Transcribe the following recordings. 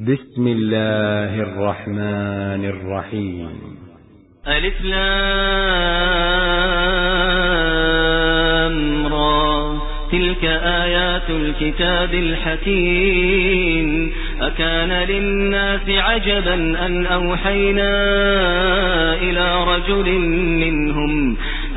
بسم الله الرحمن الرحيم. ألف لام را. تلك آيات الكتاب الحكيم. أكان للناس عجبا أن أوحينا إلى رجل منهم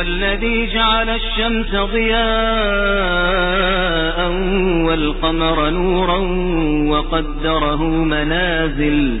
الذي جعل الشمس ضياء والقمر نورا وقدره منازل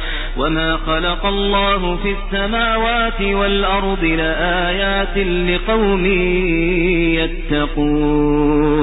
وما خلق الله في السماوات والأرض لآيات لقوم يتقون